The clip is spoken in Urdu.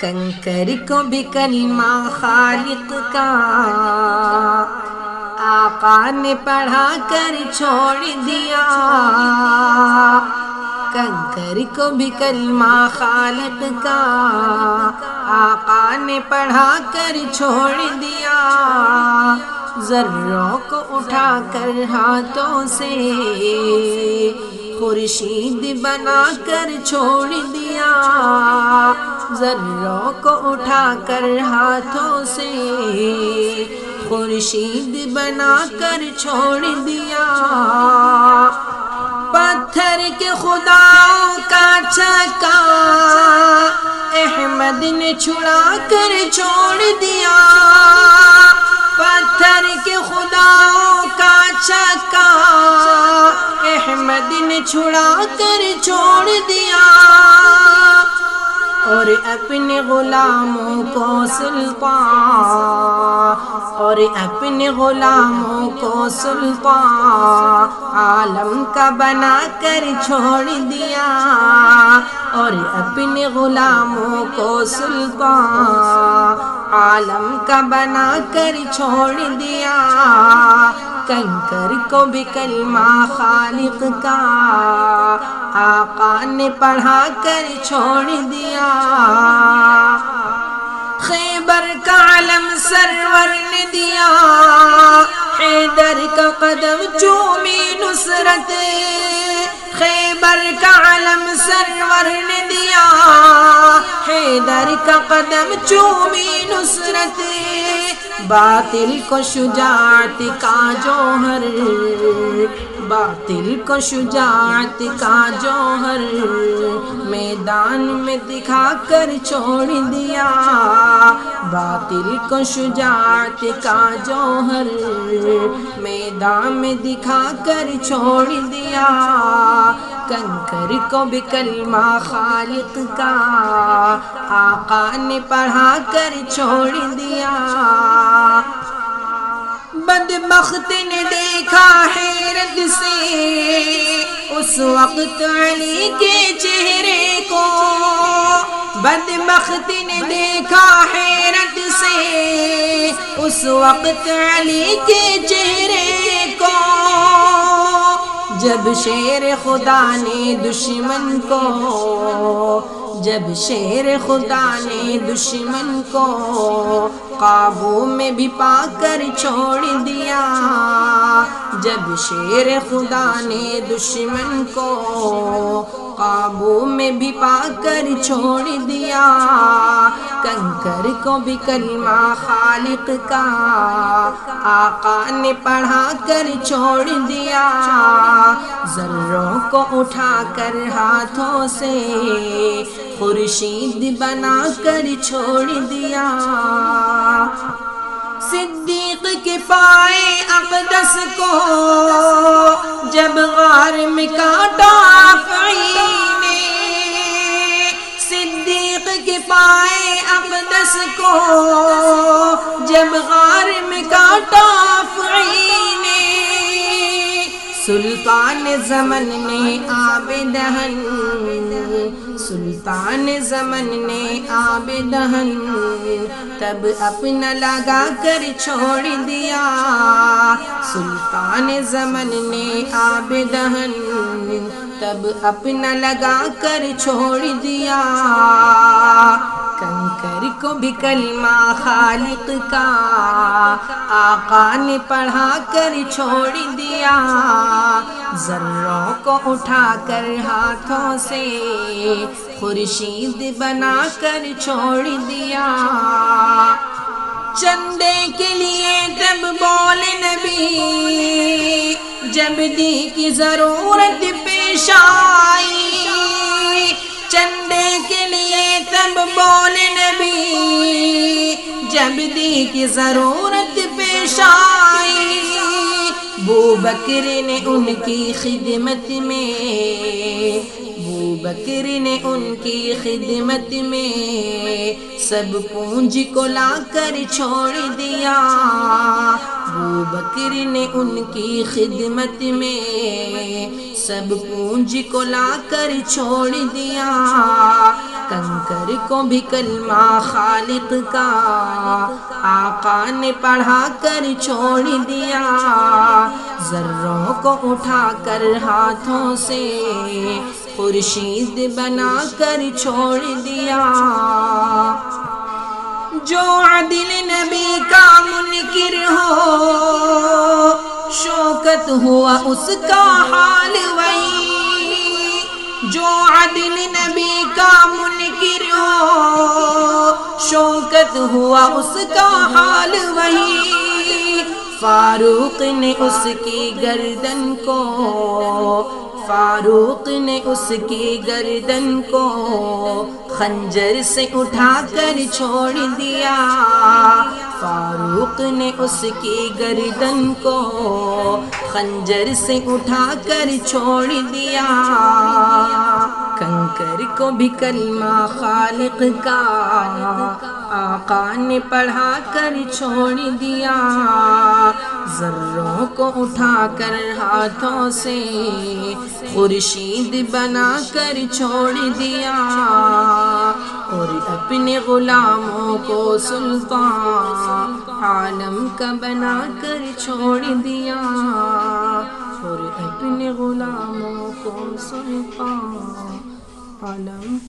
کنکر کو بھی کلمہ خالق کا۔ آقا نے پڑھا کر چھوڑ دیا۔ کنکر کو بھی کلمہ خالق کا۔ آقا نے پڑھا کر چھوڑ دیا۔ ذروں کو اٹھا کر ہاتھوں سے خورشید بنا کر چھوڑ دیا۔ ذروں کو اٹھا کر ہاتھوں سے خورشید بنا کر چھوڑ دیا۔ پتھر کے خداؤں کا چکا احمد نے چھڑا کر چھوڑ دیا۔ پتھر کے خداؤں کا چکا احمد نے چھڑا کر چھوڑ دیا۔ اور اپنے غلاموں کو سلطان، اور اپنے غلاموں کو سلطان، عالم کا بنا کر چھوڑ دیا، اور اپنے غلاموں کو سلطان، عالم کا بنا کر چھوڑ دیا۔ کنکر کو بھی کلمہ خالق کا، آقا نے پڑھا کر چھوڑ دیا۔ خیبر کا علم سرور نے دیا۔ حیدر کا قدم چومی نصرت، خیبر کا علم سرور نے دیا۔ حیدر کا قدم چومی نصرت، باطل کو شجاعت کا جوہر۔ باطل کو شجاعت کا جوہر، میدان میں دکھا کر چھوڑ دیا۔ باطل کو شجاعت کا جوہر میدان میں دکھا کر چھوڑ دیا۔ کنکر کو بھی کلمہ خالق کا آقا نے پڑھا کر چھوڑ دیا۔ بدبخت نے دیکھا حیرت سے۔ اس وقت علی کے چہرے کو بدبخت نے دیکھا حیرت سے۔ اس وقت علی کے چہرے کو جب شیر خدا نے دشمن کو، جب شیر خدا نے دشمن کو قابو میں بھی پا کر چھوڑ دیا۔ جب شیر خدا نے دشمن کو قابو میں بھی پا کر چھوڑ دیا، کنکر کو بھی کلمہ خالق کا آقا نے پڑھا کر چھوڑ دیا۔ ذروں کو اٹھا کر ہاتھوں سے خورشید بنا کر چھوڑ دیا۔ صدیق کے پائے اقدس کو جب غار میں کاٹا سلطان زمن نے آب دہن، سلطان زمن نے آب دہن۔ تب اپنا لگا کر چھوڑ دیا، سلطان زمن نے آب دہن۔ تب اپنا لگا کر چھوڑ دیا کنکر کو بھی کلمہ خالق کا، آقا نے پڑھا کر چھوڑ دیا۔ ذروں کو اٹھا کر ہاتھوں سے خورشید بنا کر چھوڑ دیا۔ چندے کے لیے تب بول نبی، جب دی کی ضرورت پیش آئی۔ لیے تب بول نبی، جب دی کی ضرورت پیش آئی بو بکر نے ان کی خدمت میں بو بکر نے ان کی خدمت میں سب پونج کو لا کر چھوڑ دیا۔ بو بکر نے ان کی خدمت میں سب پونج کو لا کر چھوڑ دیا۔ کنکر کو بھی کلمہ خالق کا آقا نے پڑھا کر چھوڑ دیا۔ ذروں کو اٹھا کر ہاتھوں سے خورشید بنا کر چھوڑ دیا۔ جو عدل نبی کا منکر ہو، شوکت ہوا اس کا حال وہی۔ جو عدل نبی ہوا اس کا حال وہی۔ فاروق نے اس کی گردن کو، فاروق نے اس کی گردن کو خنجر سے اٹھا کر چھوڑ دیا۔ فاروق نے اس کی گردن کو خنجر سے اٹھا کر چھوڑ دیا۔ کنکر کو بھی کلمہ خالق کا آقا نے پڑھا کر چھوڑ دیا۔ ذروں کو اٹھا کر ہاتھوں سے خورشید بنا کر چھوڑ دیا۔ اور اپنے غلاموں کو سلطان عالم کا بنا کر چھوڑ دیا۔ اور اپنے غلاموں کو سلطان عالم